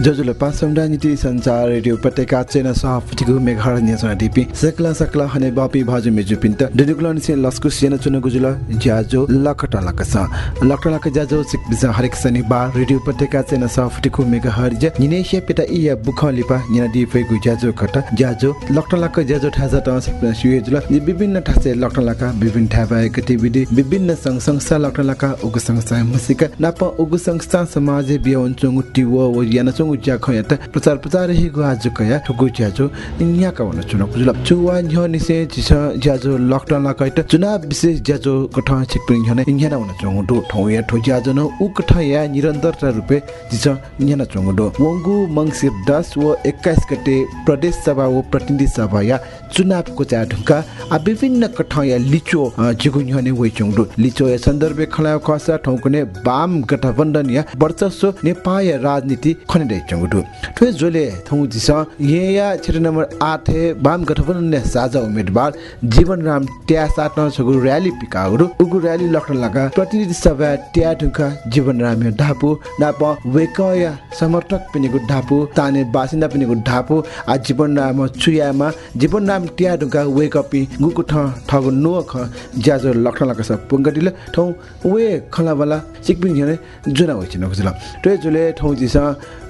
जजुले पासम राजनीति संचार रेडियो उपत्यका चेना सभापतिको मेघार न्यासना डिपी सकला सकला हने बापी भाजु मेजु पिन्त डेडुक्लन से लस्कु सेना चुन गुजुल ज्याजो लकटा लकस लकटा लक ज्याजो सिक बिसा हरेक शनिबार रेडियो उपत्यका चेना सभापतिको मेघार जे निनेशिया पेटा इया बुख लिपा निना दि फेगु ज्याजो कटा ज्याजो लकटा लक ज्याजो ठाजा त सिक सुये जुल विभिन्न ठासे लकटा लक विभिन्न ठाबा गतिविधि विभिन्न संघ संस्था लकटा लक उगु संस्था मसिका नाप उगु संस्था समाज बियन चंगु टिवो व याना चंगु ज्या खयत प्रचार प्रचार हि गु आज कया ठुगु ज्याजो न्या का वन चुनाव जुल चुवा न्य निसे जिस ज्याजो लकडाउन लकैत चुनाव विशेष ज्याजो कठा छिकपिङ हने इन्याना वन चंगु दु ठौ या ठो ज्याजो न उ कठा या निरन्तरता रुपे जिस न्याना चंगु दु वंगु मंगसिर 10 व 21 गते प्रदेश सभा व प्रतिनिधि सभा चुनावको चा ढुङ्गा आ विभिन्न कठा या लिचो जिगु न्यने वे चंगु लिचो या सन्दर्भ खला खसा ठौकुने वाम गठबन्धन या वर्चस्व नेपाल राजनीति खने चंगु ठो जोले थौ जिस ये या क्षेत्र नम्बर 8 है वाम गठबन्धन ने साझा उम्मेदवार जीवन राम ट्या सात छगु र्याली पिकाउरु। उगु र्याली लखन लगा प्रतिनिधि सभा ट्या ढुङ्गा राम ढापु नाप वेकया समर्थक पिनेगु ढापु ताने बासिन्दा पिनेगु ढापु आ जीवन राम चुयामा जीवन राम ट्या ढुङ्गा वेकपि गुकु ठ ठगु नो ख ज्याजो लखन लगा सब पुंगदिले ठौ वे खला वाला सिकपिङ झने जुना होइ छिन खुजला त्यो जुले ठौ जिस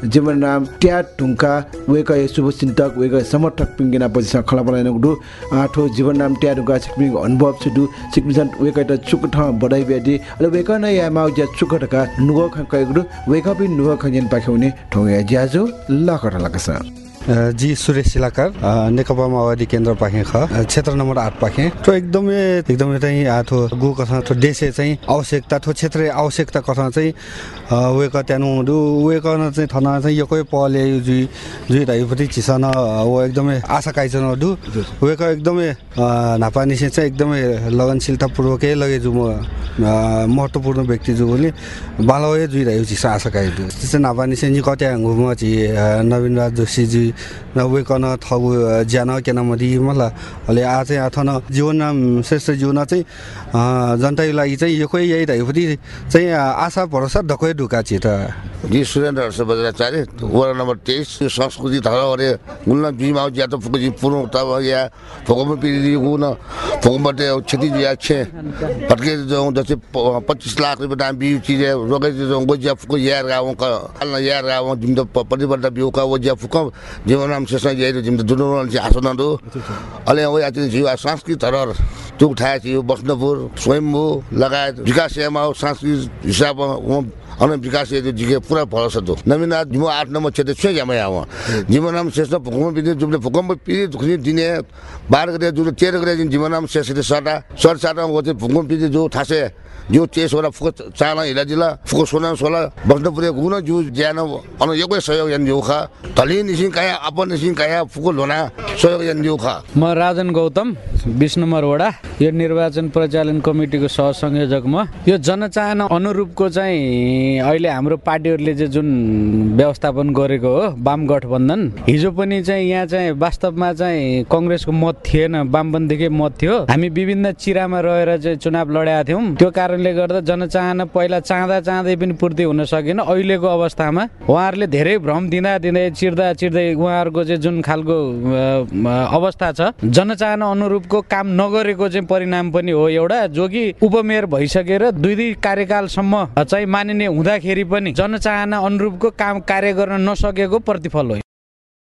जीवन राम ट्या ढुङ्गा वेक शुभ चिन्तक वेक समर्थक पिङ्गिना पछि खला वाला नगु आठो जीवन नाम ट्या ढुङ्गा सिकपिङ अनुभव छुडु सिकपिङ वेक त चुक ठ बडाइ बेदी अले वेक न या माउ ज्या चुक टका नुगो ख कयगु वेक पि नुगो खजन पाख्यौने ठौ या ज्याजो लखट लकस जी सुरेश शिलाकार नेकपा माओवादी केन्द्र पाखे ख क्षेत्र नम्बर आठ पाखे तो एकदमै एकदमै चाहिँ आथो गु कथा थो देशे चाहिँ आवश्यकता थो क्षेत्रीय आवश्यकता कथा चाहिँ वेक त्यानु दु वेक चाहिँ थना चाहिँ यो कोही पले जुइ जुइ धाइपट्टि चिसन वो एकदमै आशा काइछन दु वेक एकदमै नापानी से चाहिँ एकदमै लगनशीलतापूर्वकै लगे जु म महत्त्वपूर्ण व्यक्ति जु भने बालवे जुइ धाइ चिसा आशा काइ दु त्यसै नापानी से नि कट्या घुम छि नवीन राज जोशीजी नवेकन थगु ज्यान केन मदि मला अले आ चाहिँ अथन जीवन श्रेष्ठ जीवन चाहिँ जनताको लागि चाहिँ यो कोही यही धाइपट्टि चाहिँ आशा भरोसा ढकै ढुका त जी सुरेन्द्र हर्ष बज्राचार्य वडा नम्बर तेइस यो संस्कृति धरोहरे गुल्न बिमाउ ज्या त फुकुजी पुरो तब या फोकम पिरी गुन फोकमबाट क्षति ज्या छे पटके जो जैसे पच्चिस लाख रुपियाँ दाम बिउ चिजे रोगे जो गोजिया फुको यार गाउँ यार गाउँ जिम त परिवर्तन बिउ का वजिया फुको जीवन नाम शेष याइ जिम त दुनो चाहिँ जीव संस्कृति धरोहर चुक ठाए थियो बस्नपुर स्वयम्भू लगायत विकास सेवा सांस्कृतिक हिसाब अनि विकास जिके पुरा भरोसा दो। नवीनाथ जिमो आठ नम्बर क्षेत्र छे जामे आव जीवन नाम शेष भूकंप पिने जुले भूकंप दुखनी दिने बार गरे जुले तेर गरे जिन जीवन नाम शेष सटा। सर सटा वो चाहिँ भूकंप जो ठासे जो तेस वाला फुक चाला हिला जिला फुक सोना सोला बस्न पुरे गुन जु ज्यान अन योगै सहयोग यान जो खा। तलि निसिन काया अपन निसिन काया फुक लोना। सहयोग यान जो खा। म राजन गौतम बिस नम्बर वडा। यो निर्वाचन परिचालन कमिटीको सहसंयोजक म यो जनचाहना अनुरूपको चाहिँ अहिले हाम्रो पार्टीहरूले चाहिँ जुन व्यवस्थापन गरेको हो वाम गठबन्धन हिजो पनि चाहिँ यहाँ चाहिँ वास्तवमा चाहिँ कङ्ग्रेसको मत थिएन वामपन्थीकै मत थियो। हामी विभिन्न चिरामा रहेर चाहिँ चुनाव लडेका थियौँ। त्यो कारणले गर्दा जनचाहना पहिला चाहँदा चाहँदै पनि पूर्ति हुन सकेन। अहिलेको अवस्थामा उहाँहरूले धेरै भ्रम दिँदा दिँदै चिर्दा चिर्दै उहाँहरूको चाहिँ जुन खालको अवस्था छ जनचाहना अनुरूपको काम नगरेको चाहिँ परिणाम पनि हो एउटा। जो कि उपमेयर भइसकेर दुई दुई कार्यकालसम्म चाहिँ मानिने हुँदाखेरि पनि जनचाहना अनुरूपको काम कार्य गर्न नसकेको प्रतिफल हो।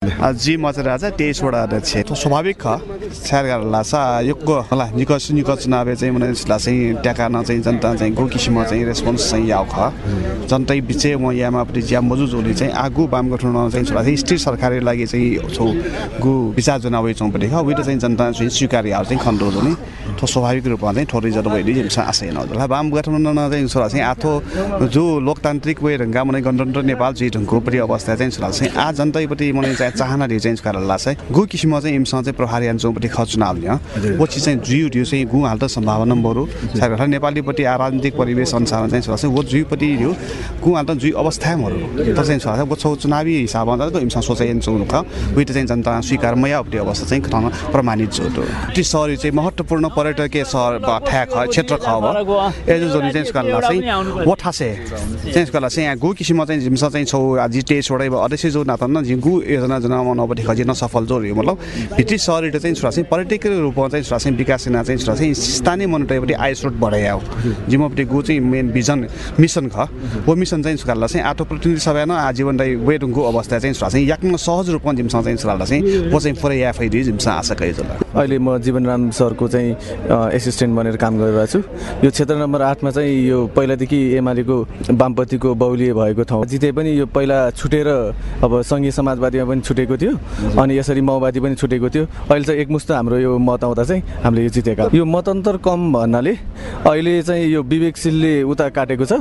जी म चाहिँ राजा तेइसवटा अध्यक्ष स्वाभाविक ख स्याहार गरेर सा योगको होला निकस निकस चुनाव चाहिँ मैले चाहिँ ट्याकान चाहिँ जनता चाहिँ गो किसिममा चाहिँ रेस्पोन्स चाहिँ याउ ख जनतै बिचे म यामापट्टि ज्या मजु जोली चाहिँ आगु वाम गठन चाहिँ छोरा चाहिँ स्टेट सरकारले लागि चाहिँ छौ गु विचार जुनाव चौपट्टि ख उयो चाहिँ जनता चाहिँ स्वीकार याउ चाहिँ खण्डो जोनी थो स्वाभाविक रूपमा चाहिँ थोरै जल भइदियो जिम्सा आशय नहोला वाम गठबन्धन चाहिँ छोरा चाहिँ आथो जो लोकतान्त्रिक वे ढङ्गा मनै गणतन्त्र नेपाल जी ढङ्गको परि अवस्था चाहिँ छोरा चाहिँ आ जनतैपट्टि मनै चाहिँ चाहना चाहिँ कारण लाग्छ गु किसिममा चाहिँ इमसँग चाहिँ प्रहार यान चौपट्टि मनपट्टि ख चुनाव लिया। पछि चाहिँ जुयु ढिउ चाहिँ गु हाल्दा सम्भावना बरु सायद नेपालीपट्टि राजनीतिक परिवेश अनुसार चाहिँ छ वो जुइपट्टि ढिउ गु हाल्दा जुइ अवस्था मरु त चाहिँ छ वो छौ चुनावी हिसाबमा त इमसा सोचाइ चुनु ख। उइट चाहिँ जनता स्वीकार मयापट्टि अवस्था चाहिँ खतम प्रमाणित छ तो ती सहरी चाहिँ महत्त्वपूर्ण पर्यटकीय सहर ठ्या ख क्षेत्र ख अब एजो जोनि चाहिँ स्कला चाहिँ वठासे चाहिँ स्कला चाहिँ यहाँ गु किसिममा चाहिँ जिमसा चाहिँ छौ आज टेस्टबाटै अध्यक्ष जो नाता झिङ गु योजना जना मनपट्टि खजी नसफल जो मतलब भित्री सहरी चाहिँ छोरा चाहिँ पर्यटकीय रूपमा चाहिँ छोरा चाहिँ विकास सेना चाहिँ छोरा चाहिँ स्थानीय मनोटपट्टि आय स्रोत बढायो जिम्मपट्टि गु चाहिँ मेन भिजन मिसन ख। वो मिसन चाहिँ सुकाल्ला चाहिँ आठो प्रतिनिधि सभा न आजीवन दाइ वेटुङको अवस्था चाहिँ छोरा चाहिँ याक्न सहज रूपमा जिमसँग चाहिँ सुकाल्दा चाहिँ वो चाहिँ पुरै या फैदी जिमसँग आशा कहि जला अहिले म जीवनराम सरको चाहिँ एसिस्टेन्ट बनेर काम गरिरहेको छु। यो क्षेत्र नम्बर आठमा चाहिँ यो पहिलादेखि एमालेको वामपन्थीको बहुलीय भएको ठाउँ। जिते पनि यो पहिला छुटेर अब सङ्घीय समाजवादीमा पनि छुटेको थियो अनि यसरी माओवादी पनि छुटेको थियो। अहिले चाहिँ एकमुष्ट हाम्रो यो मत आउँदा चाहिँ हामीले यो जितेका। यो मतन्तर कम भन्नाले अहिले चाहिँ यो विवेकशीलले उता काटेको छ।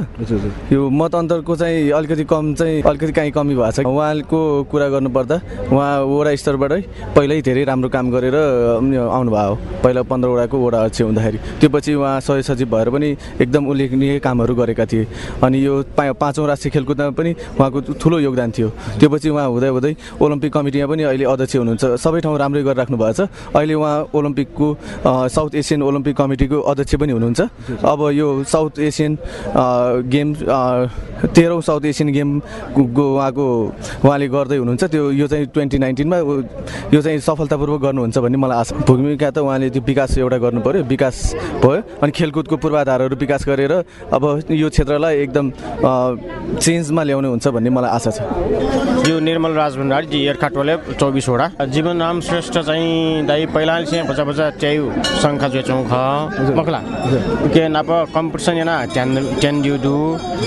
यो मतअन्तरको चाहिँ अलिकति कम चाहिँ अलिकति काहीँ कमी भएको छ। उहाँको कुरा गर्नुपर्दा उहाँ वडा स्तरबाटै पहिल्यै धेरै राम्रो काम गरेर आउनुभयो। पहिला पन्ध्रवटाको वडा अध्यक्ष हुँदाखेरि। त्यो पछि उहाँ सह सचिव भएर पनि एकदम उल्लेखनीय कामहरू गरेका थिए। अनि यो पाँचौँ राष्ट्रिय खेलकुदमा पनि उहाँको ठुलो योगदान थियो। त्यो पछि उहाँ हुँदै हुँदै ओलम्पिक कमिटीमा पनि अहिले अध्यक्ष हुनुहुन्छ। सबै ठाउँ राम्रै गरिराख्नु भएको छ। अहिले उहाँ ओलम्पिकको साउथ एसियन ओलम्पिक कमिटीको अध्यक्ष पनि हुनुहुन्छ। अब यो साउथ एसियन गेम तेह्रौँ साउथ एसियन गेमको उहाँको उहाँले गर्दै हुनुहुन्छ। त्यो यो चाहिँ ट्वेन्टी नाइन्टिनमा यो चाहिँ सफलतापूर्वक गर्नुहुन्छ भन्ने मलाई आशा भूमिका त उहाँले त्यो विकास एउटा गर्नु पऱ्यो विकास भयो। अनि खेलकुदको पूर्वाधारहरू विकास गरेर अब यो क्षेत्रलाई एकदम चेन्जमा ल्याउने हुन्छ भन्ने मलाई आशा छ। यो निर्मल राज भण्डारी जी एर्खा टोले चौबिसवटा जीवन राम श्रेष्ठ चाहिँ दाइ पहिला चाहिँ बच्चा बच्चा च्याउ शङ्खा जुचौँ ख मखला के नाप कम्पिटिसन च्यान च्यान दिउ दु।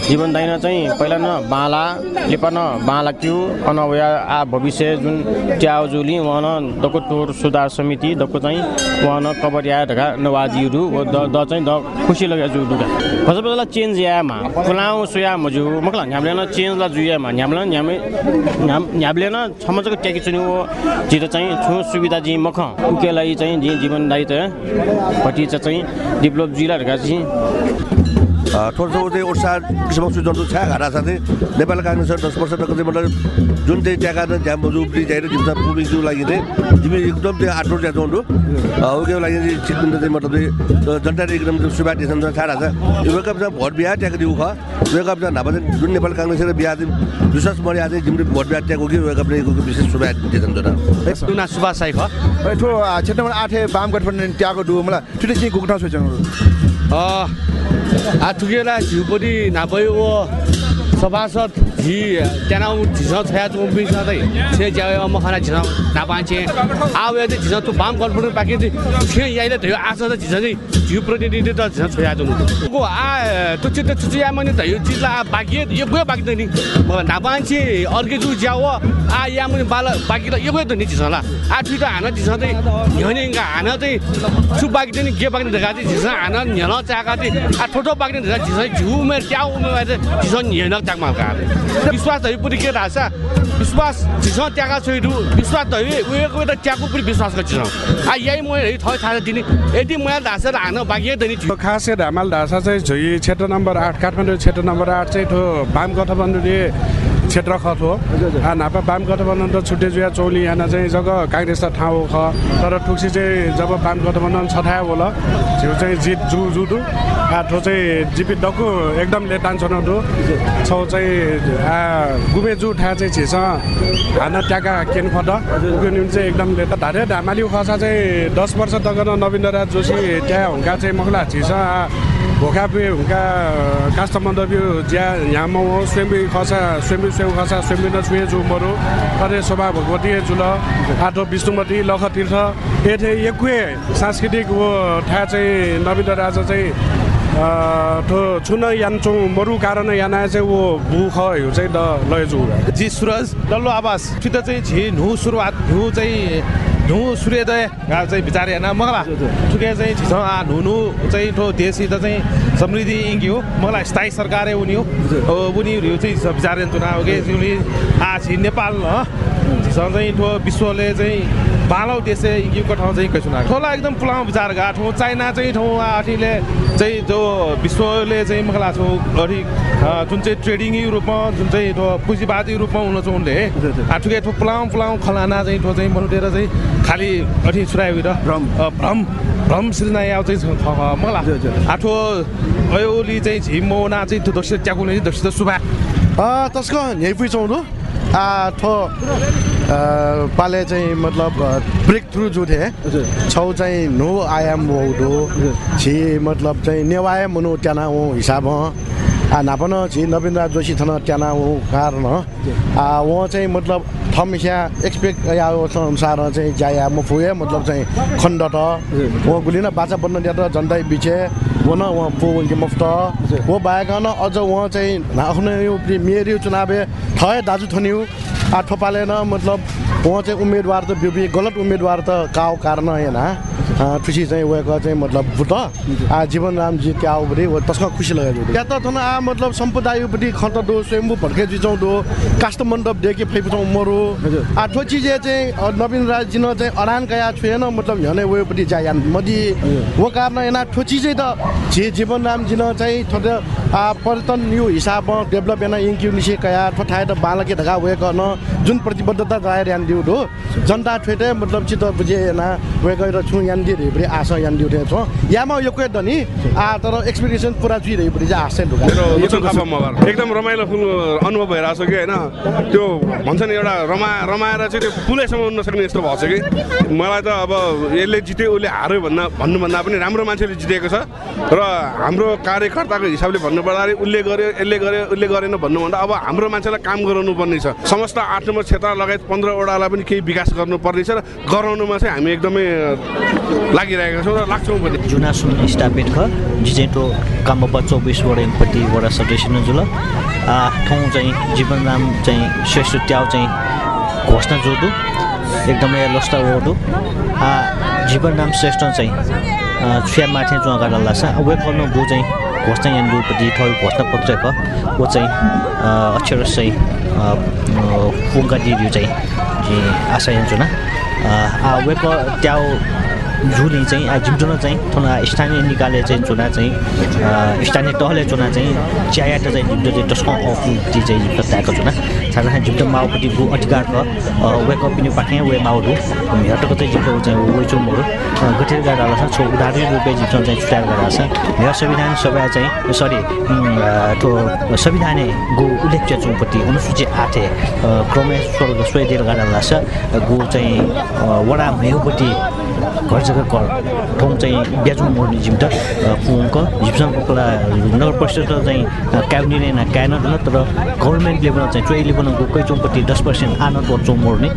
जीवन दाइन चाहिँ पहिला न बाला लिपा न बाला क्यु। अन आ भविष्य जुन ट्याउ जुली उहाँ न दको टोर सुधार समिति। दको चाहिँ उहाँ न कबर या ढका नवाजीहरू द द चाहिँ द खुसी लगे जु दुका फस बदला चेन्ज यामा कुलाउ सुया मजु मखला न्यामले न चेन्ज ला जुयामा न्यामले न्यामे न्याम न्यामले न छमजको ट्याकी चुनि जित चाहिँ छु सुविधा जी मख उकेलाई चाहिँ जीवन दायित्व पट्टि चाहिँ डेभलप जिल्ला ढका चाहिँ। थोरसो चाहिँ उत्साह किसिमको सुझाउ छ घाटा साथै नेपाल काङ्ग्रेस दस वर्ष चाहिँ मतलब जुन चाहिँ ट्याका झ्याम रूपले चाहिँ जिम्सा पुलिसको लागि चाहिँ एकदम त्यो आठो ज्या चौँडो उके लागि चितबिन चाहिँ मतलब जनता एकदम सुविधा दिएछन् छाडा छ। यो वेकअप चाहिँ भोट बिहा ट्याएको दिउ ख वेकअप चाहिँ नापा चाहिँ जुन नेपाल काङ्ग्रेस बिहा चाहिँ विश्वास मर्या चाहिँ जिम्मे भोट बिहा ट्याएको कि वेकअप चाहिँ विशेष सुविधा दिएछन् जोना टुना सुभाष साई ख। ठो क्षेत्र नम्बर आठ बाम गठबन्धन ट्याएको डु मलाई ठुलो चाहिँ गुक्न सोचेको आज चुकेला झिउपटि नभयो सभासद जी झि नै छे ज्यावे अम खाना झिस नापाचे आव या झिस तु बाम कन्फर्म पाके छे याइले थियो आशा त झिस चाहिँ झिउ प्रतिनिधि त झिस जुन को आ तु चित चुचु या मने त यो चिजला बाकी यो गयो बाकी त नि म नापाचे अर्के जु ज्याव आ या मने बाल बाकी त यो त नि झिसला आ ठुटा हाना झिस चाहिँ हाना चाहिँ छु बाकी त नि के बाकी देखा चाहिँ झिस हाना न्याला चाका चाहिँ आ ठोठो बाकी देखा झिस झिउ मे ट्याउ मे झिस न्याला चाकमा विश्वास के रहेछ विश्वास झिस त्यागा छोइरु विश्वास धै उयोको त त्यागको पनि विश्वास गर्छ। आ यही म थै थाहा दिने। यदि म ढाँसेर हान बाँकी दैनी खास ढामाल ढाँसा चाहिँ झोइ क्षेत्र नम्बर आठ काठमाडौँ क्षेत्र नम्बर आठ चाहिँ ठो वाम गठबन्धनले क्षेत्र ख थो। नापा वाम गठबन्धन र छुट्टे जुया चौली यहाँ चाहिँ जग काङ्ग्रेस त ठाउँ ख। तर ठुक्सी चाहिँ जब वाम गठबन्धन छठायो बोल झिउ चाहिँ जित जु जुटु आ ठो चाहिँ जिपी डक्कु एकदम लेटान छ नटु छौ चाहिँ आ गुमे जु ठा चाहिँ छिस। हान ट्याका केन फट। उयो निम्ति चाहिँ एकदम लेटा धारे। ढामाली खसा चाहिँ दस वर्ष तक नवीन राज जोशी त्यहाँ हुँका चाहिँ मखला छिस। भोका पे हुँका कास्ट मन्दव्य ज्या याम स्वयम्बी खसा स्वयम्बी स्वेउ खसा स्वयम्बी न छुए जु मरु तरे शोभा भगवती जुल आठो विष्णुमती लख तीर्थ एथे एकुए सांस्कृतिक वो ठा चाहिँ नवीन राजा चाहिँ ठो छुन यान्छौँ मरु कारण याना चाहिँ वो बुख यो चाहिँ द लयजु जी सुरज डल्लो आवाज सित चाहिँ झि नु सुरुवात नु चाहिँ नु सूर्योदय चाहिँ विचार हेर्न मगला। ठुके चाहिँ आ नुनु चाहिँ ठो देश त चाहिँ समृद्धि इङ्गी हो। मलाई स्थायी सरकार उनी हो। उनी चाहिँ विचार चुनाव के आ छि नेपाल चाहिँ ठो विश्वले चाहिँ बालौ देशे इङ्ग्युको ठाउँ चाहिँ कैसुना ठोला एकदम पुलाउ विचार गा ठाउँ चाइना चाहिँ ठाउँ आठीले चाहिँ जो विश्वले चाहिँ मलाई छौ अढि जुन चाहिँ ट्रेडिङ रूपमा जुन चाहिँ पुँजीवादी रूपमा हुन चाहिँ उनले आठुके ठो पुलाउ पुलाउ खलाना चाहिँ ठो चाहिँ मनुटेर चाहिँ खालि अठि छुरायो भ्रम। भ्रम भ्रम सृजना याव चाहिँ मलाई आठो अयोली चाहिँ झिमोना चाहिँ त्यो दक्ष च्याकुले दक्ष सुभा तस्को चौधो आ ठो पाले चाहिँ मतलब ब्रेक थ्रु जो थे छौ चाहिँ नो आयाम वो छि मतलब चाहिँ नेवाय मनु त्याना हो हिसाब आ नापन छि नवीन जोशी थन त्याना हो कारण आ वो चाहिँ मतलब थम यहाँ एक्सपेक्ट या अनुसार चाहिँ जाया म फुए मतलब चाहिँ खण्ड त वो गुलिन बाचा बन्न त जनता बिचे वो न वहाँ पो उनके मुफ्त। वो बाहेक न अझ वहाँ चाहिँ आफ्नो यो चुनाव थए दाजु थन्यु। आ ठोपाले न मतलब उहाँ चाहिँ उम्मेदवार त गलत उम्मेदवार त काउ कारण होइन खुसी चाहिँ उयोको चाहिँ मतलब बुट आ जीवन रामजी हो भने तस्मा खुसी लाग्यो या त थन आ मतलब सम्प्रदायपट्टि खत दो स्वयम्भू भड्के जिचाउँ दो काष्ट मण्डप देखे फैपुचाउँ मरो। आ ठो चिज चाहिँ नवीन राज जिन चाहिँ अडान कया छुएन मतलब झनै उयोपट्टि जायान मदी। वो कारण एना ठो चिजै त जे जीवन राम जिन चाहिँ थोरै पर्यटन यो हिसाबमा डेभलप एना इन्क्यु निसे कया ठोठाए त बालके ढका उयो गर्न जुन प्रतिबद्धता गएर यान दिउ दो। जनता ठेटे मतलब चित्त बुझे ना उयो गएर छु यान आशा दिउ छ यामा यो कोही दनी आ तर एक्सपेक्टेसन पुरा चाहिँ आशा ढुका एकदम रमाइलो फुल अनुभव भइरहेको छ कि होइन त्यो भन्छ नि एउटा रमा रमाएर चाहिँ त्यो पुलैसम्म नसक्ने यस्तो भएको छ कि मलाई त अब यसले जित्यो उसले हार्यो भन्न भन्नुभन्दा पनि राम्रो मान्छेले जितेको छ। र हाम्रो कार्यकर्ताको हिसाबले भन्नुपर्दाखेरि उसले गर्यो यसले गर्यो उसले गरेन भन्नुभन्दा अब हाम्रो मान्छेलाई काम गराउनु पर्ने छ। समस्त आठ नम्बर क्षेत्र लगायत पन्ध्रवटालाई पनि केही विकास गर्नुपर्ने छ र गराउनुमा चाहिँ हामी एकदमै लागिरहेका छौँ र लाग्छौँ पनि। जुना सुन स्टापेट ख जिजेटो कामबा चौबिस वडा इम्पट्टि वडा सदस्य जुल ठाउँ चाहिँ जीवनराम चाहिँ श्रेष्ठ ट्याउ चाहिँ घोषणा जोडु एकदमै लस्टा ओडु जीवनराम श्रेष्ठ चाहिँ छुया माथि जुवा गाडा छ। वे गर्नु गु चाहिँ घोषणा यहाँ लुपट्टि ठौ घोषणा पत्र ख वो चाहिँ अक्षर चाहिँ फुङ्का दियो चाहिँ आशा यहाँ जुना वेको ट्याउ झुली चाहिँ झिम्टुन चाहिँ थोना स्थानीय निकाले चाहिँ चुना चाहिँ स्थानीय तहले चुना चाहिँ च्यायाट चाहिँ झिम्टो चाहिँ टस्क अफटी चाहिँ झिम्टो त्याएको चुना साधारण झिम्टो माओपट्टि अधिकारको वेक पिनि पाखे वे माउडु हेटको चाहिँ झिम्टो चाहिँ वे चुमहरू गठेर गरेर छ छो उदाहरण रूपे झिम्टो चाहिँ छुट्याएर गरेर छ मेरो संविधान सभा चाहिँ सरी तो संविधान गु उल्लेख्य चौपट्टि अनुसूची आठे क्रमेश स्वर्ग सोही गरेर छ गु चाहिँ वडा मेहुपट्टि घर जग्गा कर ठाउँ चाहिँ ब्याजुङ मोड्ने जिम्टा पुङक झिप्सङको नगर परिषद चाहिँ क्याबिनेट होइन क्यान तर गभर्मेन्ट लेभलमा चाहिँ चोइ लेभलमा गएकै चौपट्टि दस पर्सेन्ट आनन्द पर्छौँ मोड्ने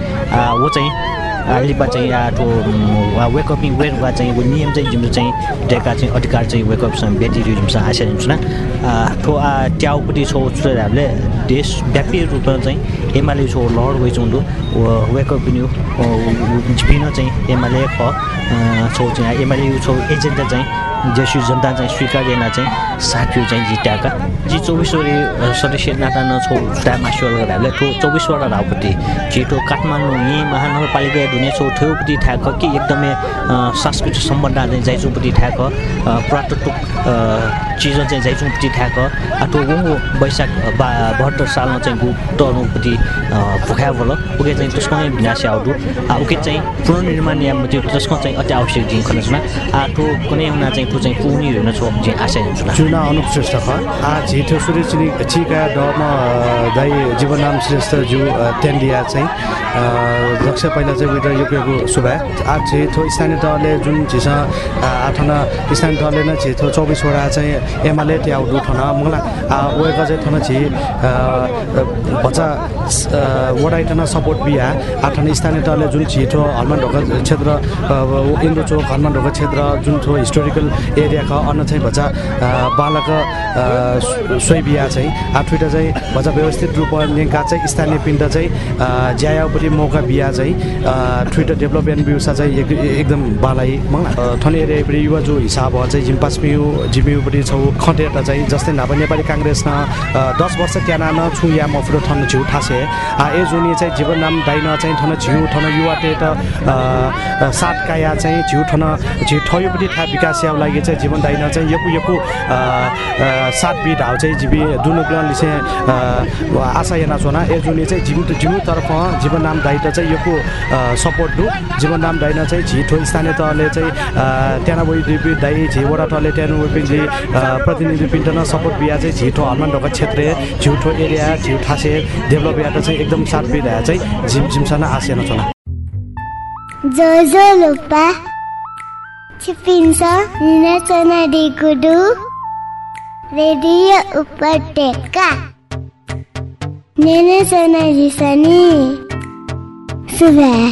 वो चाहिँ लिपा चाहिँ या ठो वेकअपिङ वा चाहिँ वो नियम चाहिँ जिम्सो चाहिँ डेका चाहिँ अधिकार चाहिँ वेकअपसँग व्यक्ति जिम्स आशा जिम्स न? ठो ट्याउपट्टि छौ हामीले देशव्यापी रूपमा चाहिँ एमाले छौ लड गइ चुन्डु वेकअप झिपिन चाहिँ एमाले ख छौ चाहिँ एमाले छौ एजेन्डा चाहिँ जेसु जनता चाहिँ स्वीकार गर्न चाहिँ साथीहरू चाहिँ जित्याएका। जी चौबिसवटा सदस्य नाता नछौ छुट्टा मासुवाल गरेर हामीले ठो चौबिसवटा रावपट्टि छिटो काठमाडौँ यहीँ महानगरपालिका धुने छौ ठेउपट्टि ठ्याक कि एकदमै सांस्कृतिक सम्बन्ध चाहिँ जाइचौपट्टि ठ्याक पुरातत्व चिज चाहिँ जाइचौपट्टि ठ्याक। आठो वङ्गो वैशाख बा बहत्तर सालमा चाहिँ गु टर्नुपट्टि भुखा बोल। उके चाहिँ त्यसको विनाश आउटु। उके चाहिँ पुनर्निर्माण या त्यो त्यसको चाहिँ अति आवश्यक जिङ खनसमा आठो कुनै हुना चाहिँ चाहिँ पुग्ने हेर्न छौँ आशा हुन्छ चुना अनुप श्रेष्ठ झिठो सूर्य चिनी चिका डम दाई जीवनराम श्रेष्ठ जु त्यहाँनिर चाहिँ दक्ष पहिला चाहिँ उयो योग्यको सुभा आ झिठो स्थानीय तहले जुन झिस आठना स्थानीय तहले नै झिठो चौबिसवटा चाहिँ एमाले ट्याउ डुठन मलाई उयोको चाहिँ थन झि बच्चा वडा इटना सपोर्ट बिहा आठना स्थानीय तहले जुन छिटो हनुमान ढोका क्षेत्र इन्द्र चोक हनुमान ढोका क्षेत्र जुन ठो हिस्टोरिकल एरियाका अन्न चाहिँ भजा बालक सोही बिहा चाहिँ आठवटा चाहिँ भजा व्यवस्थित रूपमा लिङ्का चाहिँ स्थानीय पिण्ड चाहिँ ज्यायापट्टि मौका बिहा चाहिँ ठुइटा डेभलपमेन्ट व्यवस्था चाहिँ एकदम बालाई ठने एरियापट्टि युवा जो हिसाब चाहिँ जिम्पास मिउ जिमिउपट्टि छौ खटेटा चाहिँ जस्तै नापा नेपाली काङ्ग्रेसमा दस वर्ष त्याना न छु या मफुरो ठन्नु छु ठासे। छे आ ए जुनि चाहिँ जीवन नाम दाइन चाहिँ ठन झिउ ठन युवा टेट सात काया चाहिँ झिउ ठन झिउ ठयोपट्टि ठा विकास लागि चाहिँ जीवन दाइन चाहिँ यकु यकु सात बिट हाउ चाहिँ जिबी दुनु ग्लन लिसे आशा याना छोना ए जुनि चाहिँ तर्फ जीवन नाम दायित्व चाहिँ यकु सपोर्ट दु। जीवन नाम दाइन चाहिँ झि ठो स्थानीय तहले चाहिँ वइ दुई दाइ झि वडा तहले त्यहाँ वेपिङले प्रतिनिधि पिन्टन सपोर्ट बिहा चाहिँ झिठो हनुमान ढोका क्षेत्र झिउठो एरिया झिउ ठासे डेभलप याटा चाहिँ एकदम सात बिहा चाहिँ झिम झिमसँग आसिएन छोना lupa Cipinsa Nina Sana di Redio Upateka. Nene sana jisani. Sudah.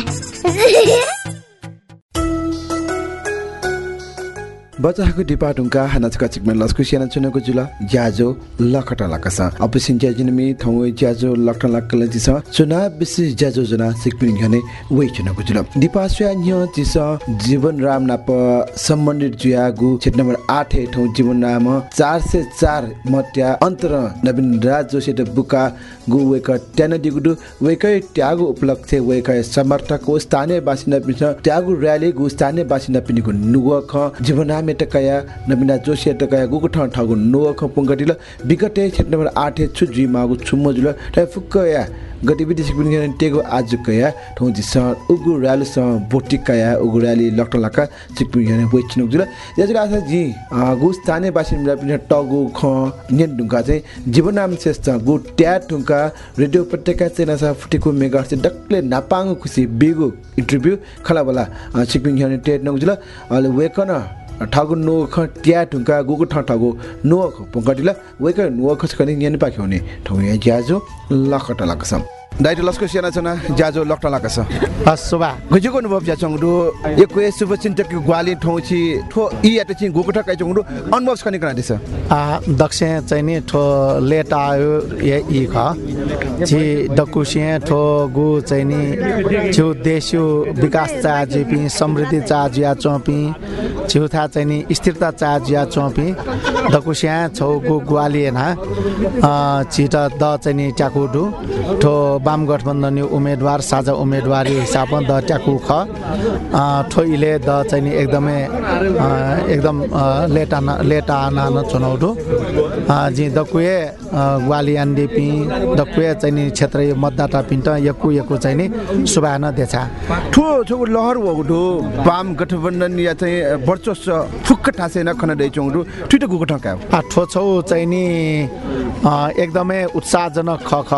बचाको डिपा ढुङ्का हानाचका चिकमा लस्कु सियाना चुनको जुल ज्याजो लखटा लकस अपिसिन ज्याजिनमी थौ ज्याजो लखटा लक जिस चुना विशेष ज्याजो जना सिकपिन घने वे चुनको जुल। डिपा स्या न्य जिस जीवन राम नाप सम्बन्धित जुयागु क्षेत्र नम्बर 8 हे थौ जीवन नाम 404 मट्या अन्तर नवीन राज जोशी बुका गु वेक दिगुडु वेक ट्यागु उपलक्ष्य वेक समर्थक स्थानीय बासिन्दा पिस ट्यागु र्याली गु स्थानीय बासिन्दा पिनिको नुवख जीवन नाम टकया नबिना जोशी टकया गुगु ठाउँ ठाउको नो ख पुङ्गटिल विगते क्षेत्र नम्बर आठ छु जी मागु छुम्म जुल फुक्कया गतिविधि सिकपिन टेगो आज कया ठौ जिस उगु र्याली स उगु र्याली लक्ट लका सिकपिन वेचिनुक जुल याजुल आसा जी गु स्थानीय बासिन्दा पिन टगु ख नेन ढुङ्गा चाहिँ जीवन नाम श्रेष्ठ गु ट्या ढुङ्गा रेडियो उपत्यका चेना सा फुटेको मेगा से डक्ले नापाङ खुसी बिगु इन्टरभ्यू खला बला सिकपिन टेट नगु जुल अले वेकन ठागु नो ख ट्या ढुङ्गा गुगु ठ ठागु नो ख पंकटिला वेक नो ख छकनि न्यानि पाखे हुने ठौ या ज्याजो लखट लकसम। दाइट लस्को सेना छना ज्याजो लक्ट लकस। सुबा गजुको अनुभव ज्या चंगडु एको शुभ चिन्तक ग्वाली ठौ छि ठो इ यात छि गुगु ठ काइ चंगडु अनुभव छकनि कना दिस। आ दक्ष चाहिँ नि ठो लेट आयो ये इ ख। छि डकुसे ठो गु चाहिँ नि छु देशु विकास चा जिपि समृद्धि चा जिया चोपि छु था चाहिँ नि स्थिरता चा जिया चोपि डकुसे छौ गु ग्वाली ना छिट द चाहिँ नि ट्याकुडु ठो वाम गठबन्धन उम्मेदवार साझा उम्मेदवारी हिसाबमा द ट्याकु ख। ठोइले द चाहिँ नि एकदमै एकदम लेटा लेटा नान चुनौटो जी दकुए ग्वालियान डिपी दकुए चाहिँ नि क्षेत्रीय मतदाता पिन्ट यकु यकु चाहिँ नि सुभान देछा ठो ठो लहर वगुडो वाम गठबन्धन या चाहिँ वर्चस्व फुक्क ठासेन खन ठुटे गुगु ठका आ ठो छौ चाहिँ नि एकदमै उत्साहजनक ख ख।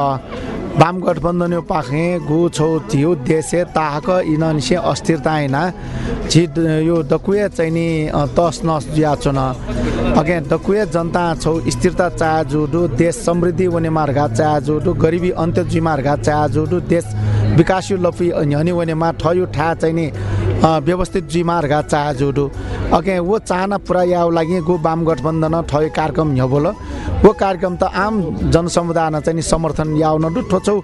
वाम गठबन्धन पाखे गु छौ थियो देशे ताहक इननसे अस्थिरता हैन छि यो दकुए नि तस नस चुन अगे दकुए जनता छौ स्थिरता चाह जुडु देश समृद्धि वने मार्गा चाह जुडु गरिबी अन्त्य जी मार्गा चाह जुडु देश विकासयु लफी हनी वनेमा ठयो ठा चाहिँ नि व्यवस्थित जी मार्गा चाह जुडु अगे वो चाहना पुरा याउ लागि गो वाम गठबन्धन ठयो कार्यक्रम ह्यबोल वो कार्यक्रम त आम जनसमुदाय चाहिँ नि समर्थन याउ न ठोचौ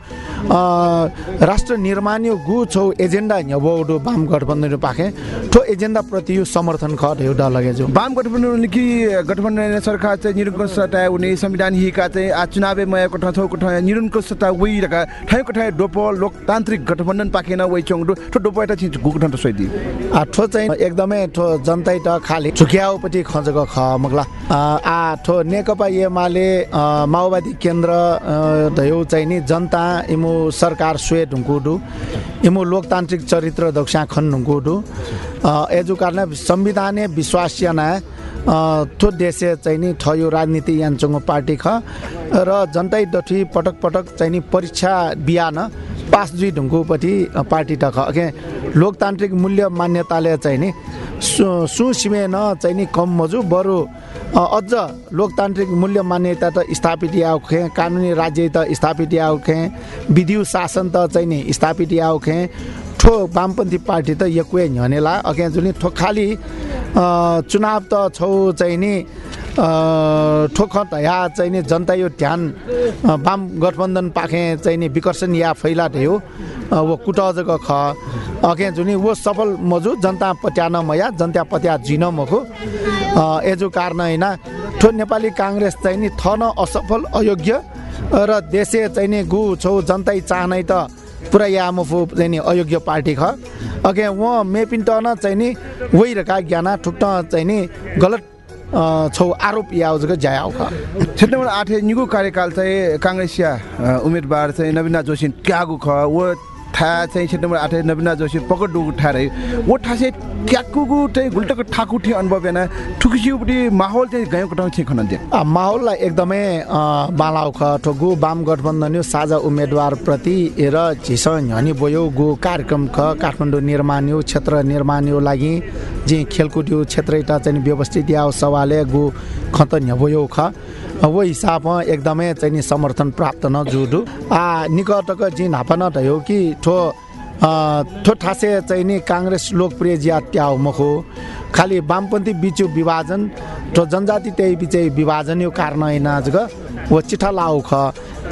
राष्ट्र निर्माण यो गु छौ एजेन्डा ह्यबोडु वाम गठबन्धन पाखे। ठो एजेन्डा प्रति यो समर्थन ख ढेउ ड लगे जो वाम गठबन्धन कि गठबन्धन सरकार चाहिँ निरुनको सटा उनी संविधान हिका चाहिँ आ चुनावे मय कोठा छौ कोठा निरुनको सटा वइ रका ठाय कोठा डोपो लोकतान्त्रिक गठबन्धन पाकेन वइ चंगडु ठो डोपो एटा छिज गुगठन त सोइदि आ ठो चाहिँ एकदमै ठो जनता त खाली झुक्याउपट्टि खजको ख मगला। आ ठो नेकपा एमाले माओवादी केन्द्र धयौ चाहिँ नि जनता इमु सरकार स्वे ढुङ्कुडु इमु लोकतान्त्रिक चरित्र दक्षा खन ढुङ्कुडु एजु कारण संविधान विश्वास्यना त्यो देशे चाहिँ नि ठयो राजनीति यान्चुङ पार्टी ख। र जनता डठी पटक पटक चाहिँ नि परीक्षा बिहान पास जुई ढुङ्कुपट्टि पार्टी टख अघि लोकतान्त्रिक मूल्य मान्यताले चाहिँ नि सुसिमेन चाहिँ नि कम मजु बरु अझ लोकतान्त्रिक मूल्य मान्यता त स्थापित आउखे कानुनी राज्य त स्थापित आउखे विधि शासन त चाहिँ नि स्थापित आउखे ठो वामपन्थी पार्टी त यकुए झनेला अघि जुन ठो खालि चुनाव त छौ चाहिँ नि ठोख या चाहिँ नि जनता यो ध्यान वाम गठबन्धन पाखे चाहिँ नि विकर्षण या फैला थियो वो कुटजको ख। अघि जुनि वो सफल मजु जनता पट्यान मया जनता पट्या जिन मको एजु कारण होइन ठो नेपाली काङ्ग्रेस चाहिँ नि थन असफल अयोग्य र देशे चाहिँ नि गु छौ जनतै चाहनै त पुरा यामुफु चाहिँ नि अयोग्य पार्टी ख। उहाँ मेपिन टन चाहिँ नि वही रका ज्ञाना ठुक्ट चाहिँ नि गलत छौ आरोप याउजको ज्याउ ख। क्षेत्र नम्बर आठ निको कार्यकाल चाहिँ काङ्ग्रेसिया उम्मेदवार चाहिँ नवीना जोशी त्यागु ख वो ठा चाहिँ क्षेत्र नम्बर आठ नवीना जोशी पकड डुगु ठा रहे वो ठा चाहिँ ट्याकुगु चाहिँ गुल्टको ठाकु ठे अनुभव ठुकिसिउपट्टि माहौल चाहिँ गयो कटाउ छे खनन दे। आ, माहौललाई एकदमै बालाउ ठोगु वाम गठबन्धन साझा उम्मेदवार प्रति र झिस हनी बोयो गु कार्यक्रम ख काठमाडौँ निर्माण क्षेत्र निर्माण लागि जे खेलकुद क्षेत्र चाहिँ व्यवस्थित या सवाले गु खत न्यबोयो ख। वो हिसाबमा एकदमै चाहिँ नि समर्थन प्राप्त न जुडु आ निकटक जी नापा न हो कि ठो ठो ठासे चाहिँ नि काङ्ग्रेस लोकप्रिय जिया ट्याउ मखो। खालि वामपन्थी बिचु विभाजन ठो जनजाति त्यही बिच विभाजन यो कारण होइन आजग वो चिठा लाउ ख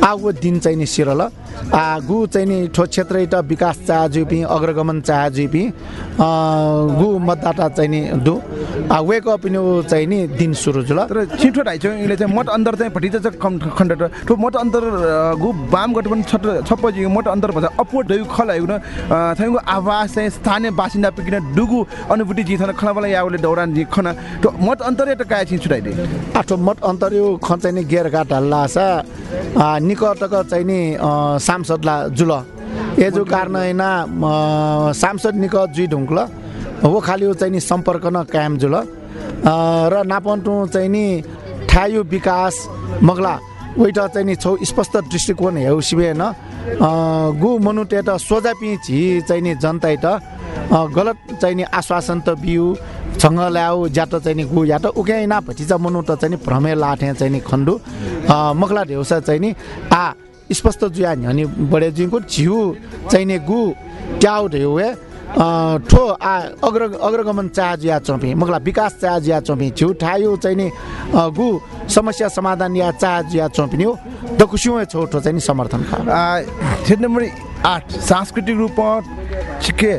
आ दिन चाहिँ नि सिरल। गु चाहिँ नि ठो क्षेत्र विकास चाह जुपी अग्रगमन चाह जुपी अ, गु मतदाता चाहिँ नि दु। आ वेक अप इन चाहिँ नि दिन सुरु जुल तर छिटो ढाइ चाहिँ यसले चाहिँ मत अन्तर चाहिँ भटिजा कम खण्ड ठो मत अन्तर गु वाम गठबन्धन छट छप्प जी मत अन्तर भन्छ। अपवर्ड ढयु खलायु न थाइको आवाज चाहिँ स्थानीय बासिन्दा पिकिन डुगु अनुभूति जी थन खलाबला याउले दौरान जी खना। तो मत अन्तर त काय छि छुटाइदे आठो मत अन्तर यो ख चाहिँ नि ढल्ला छ। आ, निकटक चाहिँ नि सांसदला जुल। एजु कारण होइन सांसद निकट जुइ ढुङ्क्ल हो खालि यो चाहिँ नि सम्पर्क न कायम जुल। र नापन्टु चाहिँ नि ठायु विकास मगला। उइटा चाहिँ नि छौ स्पष्ट दृष्टिकोण हेउ सिबेन गु मनुटे त सोझा पि झि चाहिँ नि जनता त गलत चाहिँ नि आश्वासन त बिउ सँग ल्याऊ ज्याट चाहिँ नि गु याट उके ना भटिचा मनु त चाहिँ नि भ्रमे लाठे चाहिँ नि खण्डु। अ, मखला ढेउसा चाहिँ नि आ स्पष्ट जुया हनी बडे जुइको झिउ चाहिँ नि गु ट्याउ ढेउ अ, ठो आ अग्र अग्रगमन चाह जुया चोपी। मगला विकास चाह जुया चोपी। झिउ ठायो चाहिँ नि अ, गु समस्या समाधान या चाह जुया चोपिन्यो दकुस्यु छोटो चाहिँ नि समर्थन क्षेत्र नम्बर आठ सांस्कृतिक रूपमा छिके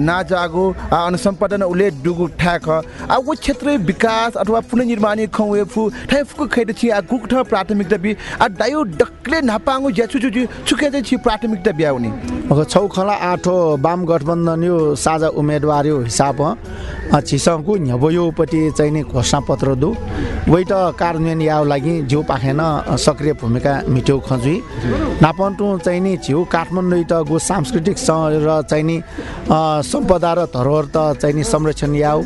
नाजागो आ अनुसम्पादन उले डुगु ठाक आ वो क्षेत्र विकास अथवा पुनर्निर्माण खवे फु ठाइ फुको खैत छि आ गुक प्राथमिकता बि आ दायु डक्ले नापाङु ज्याछु छु छुके छि प्राथमिकता ब्याउनी अब छौ खला आठो वाम गठबन्धन यो साझा उम्मेदवार यो हिसाबमा छिसङको न्यबयोपट्टि चाहिँ नि घोषणा पत्र दु। वैट कार्यान्वयन याउ लागि जिउ पाखेन सक्रिय भूमिका मिट्यौ खजुई नापन्टु चाहिँ नि झिउ काठमाडौँ गो सांस्कृतिक स- र चाहिँ नि अ, सम्पदा र धरोहर त चाहिँ नि संरक्षण याउ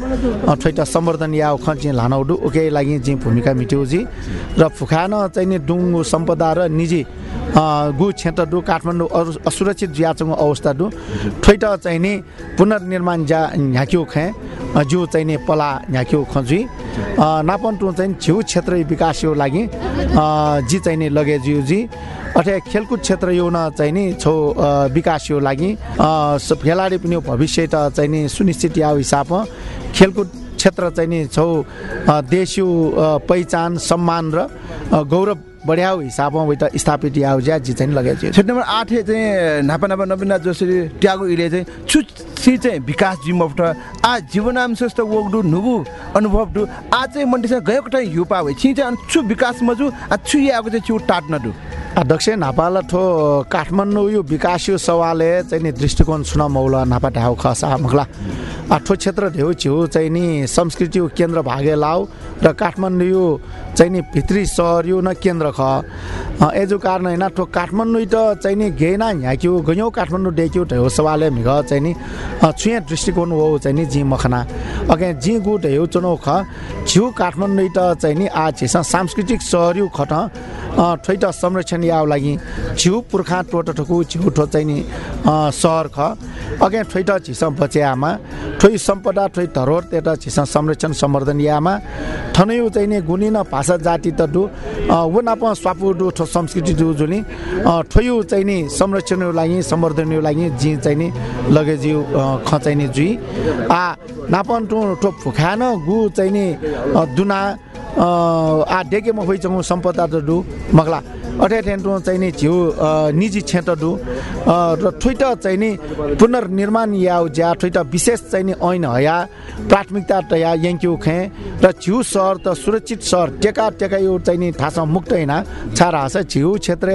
ठैट सम्वर्धन याउ खन्ची लानौडु। उके लागि जी भूमिका मिट्यौ जी र फुखान चाहिँ नि डुङ्गु सम्पदा र निजी गु क्षेत्र काठमाडौँ अरु- असुरक्षित ज्याचुङ अवस्था डु ठैट चाहिँ नि पुनर्निर्माण ज्या ह्याक्यौ खे। अ, जो चाहिँ नि पला ह्याक्यौ खजुई नापन्टु चाहिँ छेउ क्षेत्र विकास यो लागि जी नि लगे जिउ जी अठे खेलकुद क्षेत्र यो न चाहिँ नि छौ विकास यो लागि। खेलाडी पनि भविष्य त चाहिँ नि सुनिश्चित या हिसाबमा खेलकुद क्षेत्र चाहिँ नि छौ अ, देश यो अ, पहिचान सम्मान र गौरव बढ्याउ हिसाबमा उही त स्थापित याउ ज्या जी चाहिँ लगाइछ क्षेत्र नम्बर आठ चाहिँ नापा नापा नवीना जोसरी ट्यागो इले चाहिँ छु चाहिँ विकास जिमफ्ट आ श्रेष्ठ वगडु नुगु अनुभव दु आ चाहिँ मन्टिसा गएको ठाउँ युपा भए छि चाहिँ छु विकास मजु आ छु याको चाहिँ छु टाट्न दु अध्यक्ष नापाला ठो काठमाडौँ यो विकास यो सवाले चाहिँ नि दृष्टिकोण सुन मौला नापा ढाउ खसा मुखला ठो क्षेत्र ढेउ छेउ चाहिँ नि संस्कृति केन्द्र भागे लाउ र काठमाडौँ यो चाहिँ नि भित्री सहर यो न केन्द्र ख। एजो कारण होइन ठो काठमाडौँ त चाहिँ नि घेना ह्याक्यो गयौँ काठमाडौँ डेक्यो ढेउ सवाले मिघ चाहिँ नि छुया दृष्टिकोण हो चाहिँ नि जी मखना। अगे जी गु ढेउ चुनौ ख। छिउ काठमाडौँ त चाहिँ नि आ सांस्कृतिक सहर खट। अ, ठैट याउ लागि छिउ पुर्खा टोट ठोकु छिउ ठो चाहिँ सहर ख। अगे ठैट छिस बच्यामा ठोइ सम्पदा ठोइ धरोहर तेट छिस संरक्षण सम्वर्धन यामा ठनयु चाहिँ नि गुनी न भाषा जाति त दु वो नाप स्वापु दु ठो संस्कृति दु जुनि ठोयु चाहिँ नि संरक्षण लागि सम्वर्धन लागि जी चाहिँ नि लगे जिउ ख चाहिँ नि जुइ आ नापन टु ठो फुखान गु चाहिँ नि दुना आ डेके म होइ चंगु सम्पदा दु मगला। अठे ठेन्टु चाहिँ नि झिउ निजी क्षेत्र दु अ, र ठुइट चाहिँ नि पुनर्निर्माण याउ ज्या ठुइट विशेष चाहिँ नि ऐन हया प्राथमिकता तया याङ्क्यु खे र झिउ सहर त सुरक्षित सहर टेका टेका यो चाहिँ नि थाहा मुक्त होइन छारा हाँस झिउ क्षेत्र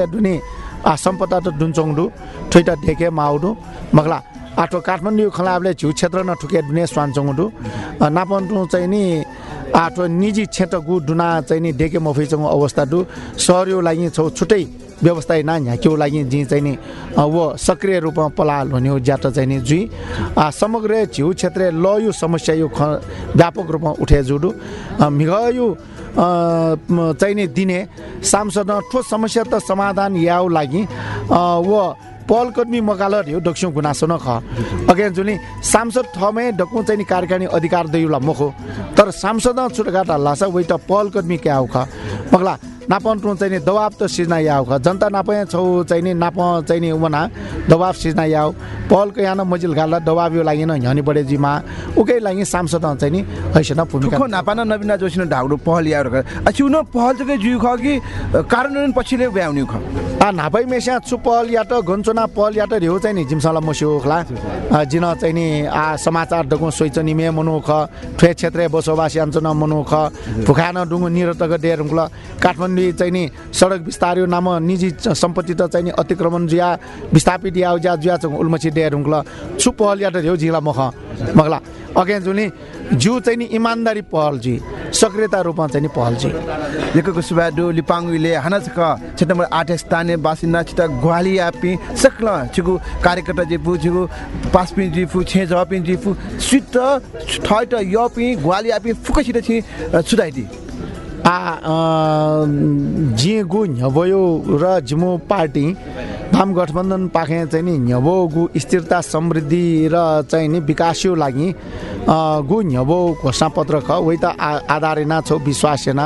आ सम्पदा त दुन्चोङडु ठुइट ढेके माउडु मगला आठो काठमाडौँ खलाबले झिउ क्षेत्र न ठुके दुने स्वान्छौँडु नापन्टु चाहिँ नि आठो निजी क्षेत्र गु डुना चाहिँ नि डेके मफैसँग अवस्था डु। सहर यो लागि छौ छुट्टै व्यवस्था ना झ्याक्यो लागि जी चाहिँ नि वो सक्रिय रूपमा पलाल हुने हो ज्याट चाहिँ नि जुई समग्र झिउ क्षेत्र ल यो समस्या यो ख व्यापक रूपमा उठे जुडु अ, मिघ यो अ, म, चाहिँ नि दिने सांसद ठोस समस्या त समाधान याउ लागि वो पहल कदमी मकालर हो डक्स्यौँ गुनासो न ख अगे जुनि सांसद ठमे डकु चाहिँ कार्यकारिणी अधिकार दैउला मखो। तर सांसद छुटघाट छ वही त पहल कदमी क्या हो ख मगला नापन टु चाहिँ नि दबाब त सिर्जना याउ ख। जनता नापे छौ चाहिँ नि नाप चाहिँ नि वना दबाब सिर्जना याउ। पहलको यहाँ न मजिल गाला दबाब यो लागि न हनी बडे जिमा उकै लागि सांसद चाहिँ नि हैसन भूमिका। ठुखो नापाना नबिना जोसिन ढाउडो पहल यार अछु न पहल चाहिँ जुइ ख कि कार्यान्वयन पछिले भ्याउने ख? आ नापै मेस्या छु पहल या त घन्चोना पहल या त चाहिँ नि जिमसाला मस्यो खला जिन चाहिँ नि आ समाचार डगु सोइचनी मे मनु ख। ठे क्षेत्र बसोबासी अञ्चन मनु ख। फुखान डुङ्गु निरतक डेर हुङ्कल काठमाडौँ चाहिँ नि सडक विस्तार यो नाम निजी सम्पत्ति त चाहिँ नि अतिक्रमण जुया विस्थापित या ज्या जुया उल्मची डेर हुङ्कल छु पहल या त ऱ्यो जिला मख मगला अगे जुनि जिउ चाहिँ नि इमान्दारी पहल जी सक्रियता रूपमा चाहिँ नि पहल जी लेखक सुबाडो लिपाङ्गुले हानाचक क्षेत्र नम्बर आठ स्थानीय बासिन्दा छिट ग्वाली आपी सक्ल छिगु कार्यकर्ता जे पु छिगु पासपि जी फु छे जपि जी फु सिट ठट यपि ग्वाली फुक छिट छि सुदाइदी आ जी गु न्यबयो र जिमो पार्टी वाम गठबन्धन पाखे चाहिँ नि न्यबो गु स्थिरता समृद्धि र चाहिँ नि विकासियो लागि गु न्यबो घोषणापत्र ख वही त आधारेना छौ विश्वासेना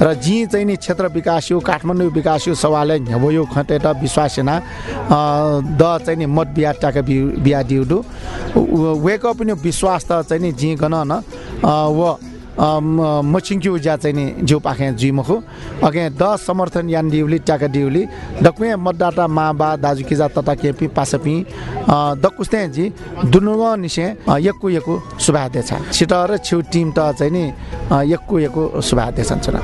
र जी चाहिँ नि क्षेत्र विकासियो काठमाडौँ विकासियो सवाले न्यबयो खटेट विश्वासेना अ, द चाहिँ नि मत बिहा टाका बि- बिहा वेक पनि विश्वास त चाहिँ नि जी गन न व मचिङ्क्यु ज्या चाहिँ नि जिउ पाखे जुइमखु अगे द समर्थन यान डिउली ट्याका डिउली डकुमे मतदाता मा बा दाजु किजा तता केपी पासपी। द कुस्ते जी दुनुग निसे यक्कु यक्कु देछ छिट र छिउ टिम त चाहिँ नि यक्कु यक्कु देछन् चुना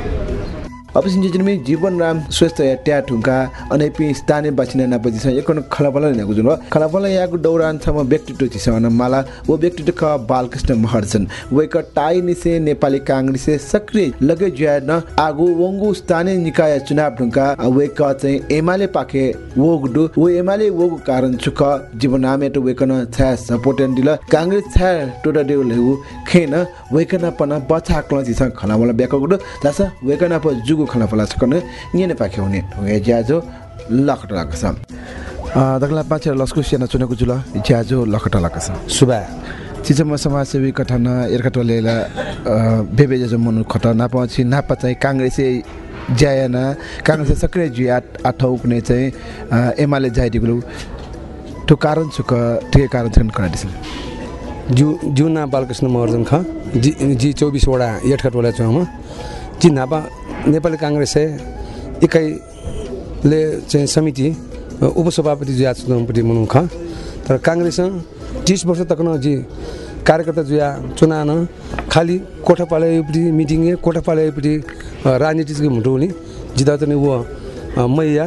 अपिसिन जिजनमी जीवन राम स्वस्थ या ट्या ठुङ्का अनैपि स्थानीय बासिन्दा नापजिस एकन खलाबला न्यागु जुन खलाबला यागु दौरान छम व्यक्तित्व छिसन माला वो व्यक्तित्व क बालकृष्ण महर्जन वेक टाइ निसे नेपाली कांग्रेस सक्रिय लगे ज्यान आगु वंगु स्थानीय निकाय चुनाव ढुङ्का वेक चाहिँ एमाले पाखे वोगडु वो एमाले वोगु कारण चुक जीवन नामे त वेकन छा सपोर्ट दिल कांग्रेस छा टोटा देउ लेगु खेन वेकन पन बचा क्ल जिस खलाबला ब्याकगु जास वेकन प जुगु खला फला सकन निने पाखे हुने वे ज्याजो लखट लाग्छ। दगला पाँच लस्कु सेना चुनेको जुल ज्याजो लखट लाग्छ। सुबा। चिचम समाजसेवी कठन एर्कटलेला बेबे ज्याजो मनु खट नापछि नापा चाहिँ काङ्ग्रेसै ज्याएना काङ्ग्रेस सक्रिय जुया आठौँ कुनै चाहिँ एमाले जाइदिएको त्यो कारण छुक ठिकै कारण छैन कराइदिन्छ जु जुना बालकृष्ण महर्जन ख जी जी चौबिसवटा एठकटवाला चौमा जी नापा नेपाली काङ्ग्रेस इकाइले चाहिँ समिति उपसभापति जुया चुनावपट्टि मनाउ ख तर काङ्ग्रेस तिस वर्ष तक न जी कार्यकर्ता जुया चुनाव खालि कोठा पालेपट्टि मिटिङ कोठा पालेपट्टि राजनीतिक नि जिता वो अ, मैया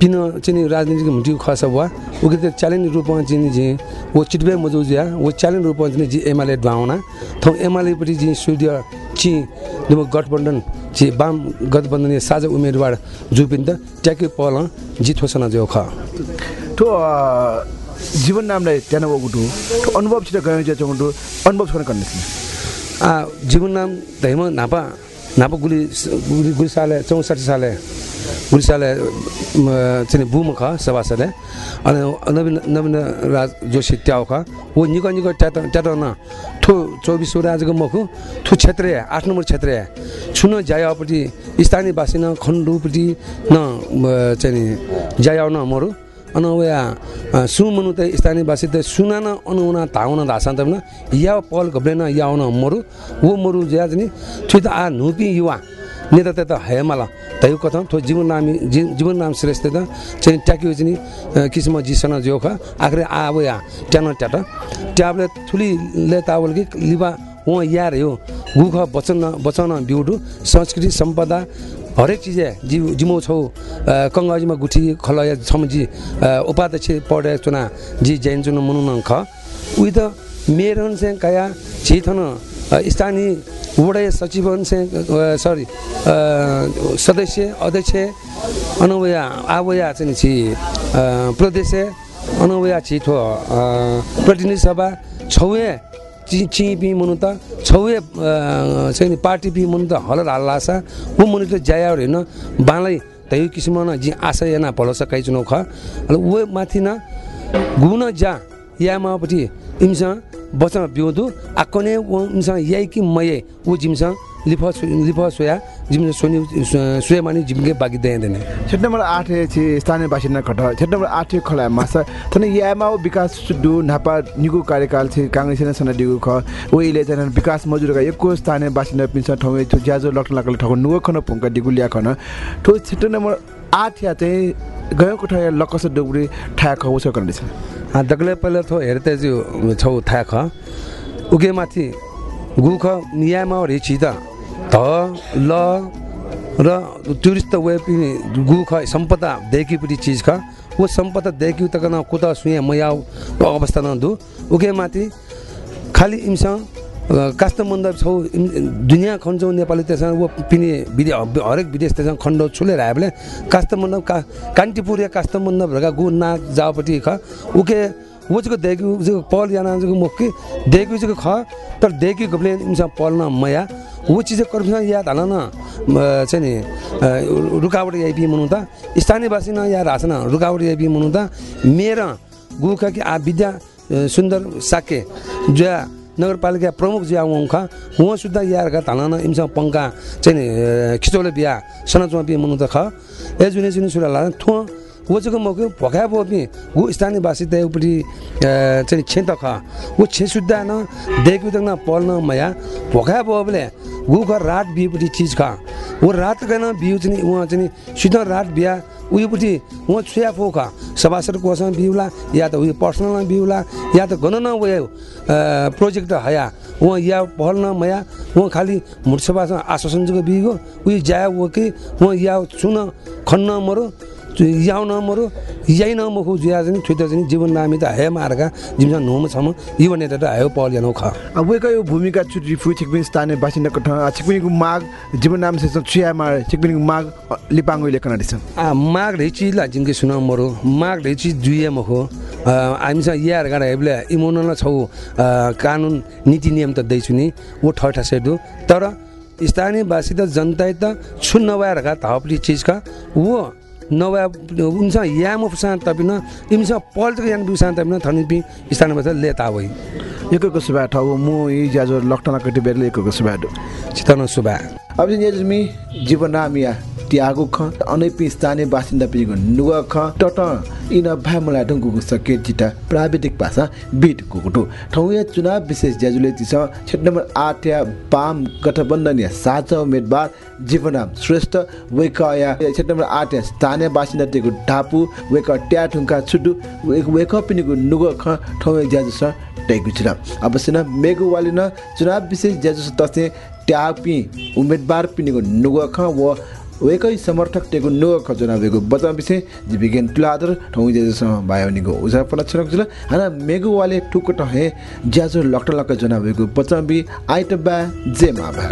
पिन चाहिँ राजनीतिक मुटु खस हुआ उके च्यालेन्ज रूपमा चाहिँ जी वो चिटबे मजु जिया वो च्यालेन्ज रूपमा चाहिँ जी एमाले ढाउना थौ एमालेपट्टि जी सूर्य ची दुम गठबन्धन जी वाम गठबन्धन साझा उम्मेदवार जुपिन त ट्याके पल जी थोसना जो ख ठो जीवन नामलाई त्यहाँ वगुटु अनुभव छिट गयो चौँटु अनुभव छोन कन्ने आ जीवन नाम धैम नापा नापा गुली गुली गुली साले चौसठी साले। म, चाहिँ ख सभासद अनि नवीन नवीन राज जोशी ट्याउ ख। वो निक निक ट्याट ट्याट न ठो चौबिस राजको मखु। ठु क्षेत्र आठ नम्बर क्षेत्र छुन जायापट्टि स्थानीय बासिना खण्डुपट्टि न चाहिँ नि जायाउ न मरु। अन वया सुमनु त स्थानीय बासी त सुना न अनुना धाउन धासान त या पल घब्रे न या न मरु। वो मरु ज्या नि छु त आ नुपी युवा। नेता त्यता हेमाला तय कथम थो जीवन नाम जी- जीवन नाम श्रेष्ठ त चाहिँ ट्याक्यो चाहिँ किसिम जिसन जो ख आखिर आबो या ट्यान ट्याट ट्याबले थुली ले तावल कि लिबा वहाँ यार हो गुख बचन बचाउन बिउडु संस्कृति सम्पदा हरेक चिज जि जिमो छौ कङ्गाजीमा गुठी खलया छमजी उपाध्यक्ष पढे चुना जी जैन चुन मनुन ख उही त मेरन से कया छिथन स्थानीय वडा सचिवन से सरी सदस्य अध्यक्ष अनवया आवया चाहिँ छि प्रदेश अनवया छिठो प्रतिनिधि सभा छौए चि चिपी मुनु त छौए चाहिँ पार्टी पी मुनु त हलर हाल्लासा ऊ मुनु त जायावर हेर्न बालै तै किसिम न जी आशा याना भलो सकाइ चुनाउ ख ऊ माथि न गुन जा या मापट्टि इमसा बिउँदु आकने इमसा याइ कि मये ऊ जिमसा लिफ लिफ सोया जिम सोनी सोया मानि जिमगे बागी दे देने क्षेत्र नम्बर आठ छि स्थानीय बासिन्दा खट क्षेत्र नम्बर आठ खला मासा थने यामा विकास सुडु नापा निगु कार्यकाल छि कांग्रेस न सना दिगु ख ओइले जन विकास मजुर एको स्थानीय बासिन्दा पिन्छ ठौमे छु ज्याजो लागल ठगु नुगु खन पुंका दिगु ल्या खन ठो क्षेत्र नम्बर आठ या चाहिँ गयो कोठा या लकस डुबुरी ठा खौ छ कन्डिसन दगले पहिले थो हेरते जो छौ ख उके माथि गुख नियामा रेछि त। त ल र टुरिस्ट वे पनि गुख सम्पदा देखिपट्टि चिज ख। वो सम्पदा देखि त कुता सुया मया अवस्था न दु उके माथि खालि इमसँग कास्त मन्डप छौ दुनियाँ खन्छौ नेपाली त्यसमा वो पिने विदे हरेक विदेश त्यसमा खण्ड छुलेर आयो भने कास्त मन्डप का कान्तिपुर या भएका गु नाच जाओपट्टि ख उके उजको देखि उजको पल याना उजको मुखी देखि उजको ख तर देखि गप्ले इमसँग पल न मया वो चिज कर्मसँग याद हाल न चाहिँ नि रुकावट याइपी मनु त स्थानीयवासी न या रासन रुकावट याइपी मनु त मेरा गुखा कि आ विद्या सुन्दर साके ज्या नगरपालिका प्रमुख ज्या उखा उहाँ सुद्धा यारका थाना इमसँग पङ्का चाहिँ खिचौले बिहा सनाचुमा बिहा मनु त ख ए जुने जुने सुरा थो वो चाहिँ मौके भोका बो पनि स्थानीयवासी त उपट्टि अ, चाहिँ छेत ख वो छे सुद्धा न देखि त न पल्न मया वो घर रात बिहेपट्टि चिज खा वो रात गएन बिउ चाहिँ उहाँ चाहिँ सिधै रात बिहा उयोपट्टि उहाँ छुया फो खा सभासद कोसँग बिउला या त उयो पर्सनलमा बिउला या त गन न उयो प्रोजेक्ट हया उहाँ या पहल न मया उहाँ खालि मुठसभासँग आश्वासन जुग बिगो उयो ज्या वो कि उहाँ या सुन खन्न मरो याउ न मरो याइ न मखु जुया चाहिँ थुइता चाहिँ जीवन नामी त हाय मार्का जिमसा नोम छम युवा नेता त हायो पहल यानो खा। अब वेका यो भूमिका छुट्टी फु छिकपिन स्थानीय बासिन्दा कठ छिकपिनको माग जीवन नाम से छुया मार छिकपिनको माग लिपाङ उइले कनाडिसन आ माग ढेची ला जिङ्गे सुन मरो माग ढेची जुए मखो हामीसँग यार गाडा हेब्ले इमोनल छौ आ, कानुन नीति नियम त दैछु नि वो ठठा सेडु तर स्थानीयवासी त जनता त छु नभएर धपली चिजका वो नभए उनस याम फुसान तपिन इमस पल्टको यान बिउसान तपिन थनि पि स्थानीयवासी लेता वइ एकको सुबा ठाउँ मु यी ज्याजो लक्टना कति बेरले एकको सुबा चितन सुबा अब जीवन नामिया त्यागु ख अनैपि स्थानीय बासिन्दा पिगु नुग ख टट इन भामुला ढुङ्गुको सके जिता प्राविधिक भाषा बिट कुकुटु ठाउँ या चुनाव विशेष ज्याजुले तिस क्षेत्र नम्बर आठ या वाम गठबन्धन या साझा उम्मेदवार जीवनाम श्रेष्ठ वेकया क्षेत्र नम्बर आठ या स्थानीय बासिन्दा टेको ढापु वेक ट्या ठुङ्का छुटु वेक पिनिको नुग ख ठाउँ या ज्याजु छ टेगु छिरा अवश्य न मेगु वाली न चुनाव विशेष ज्याजु तसे ट्यापी उम्मेदवार पिनिको नुग ख व वेकै समर्थक टेको नुग ख चुनावेको बचा विषय जीविकेन तुलादर ठौ ज्याजुसँग बायोनिको उजा पला छरक जुल। हाना मेगु वाले ठुक टहे ज्याजु लक्ट लक चुनावेको बचा बि आइट बा जेमा भा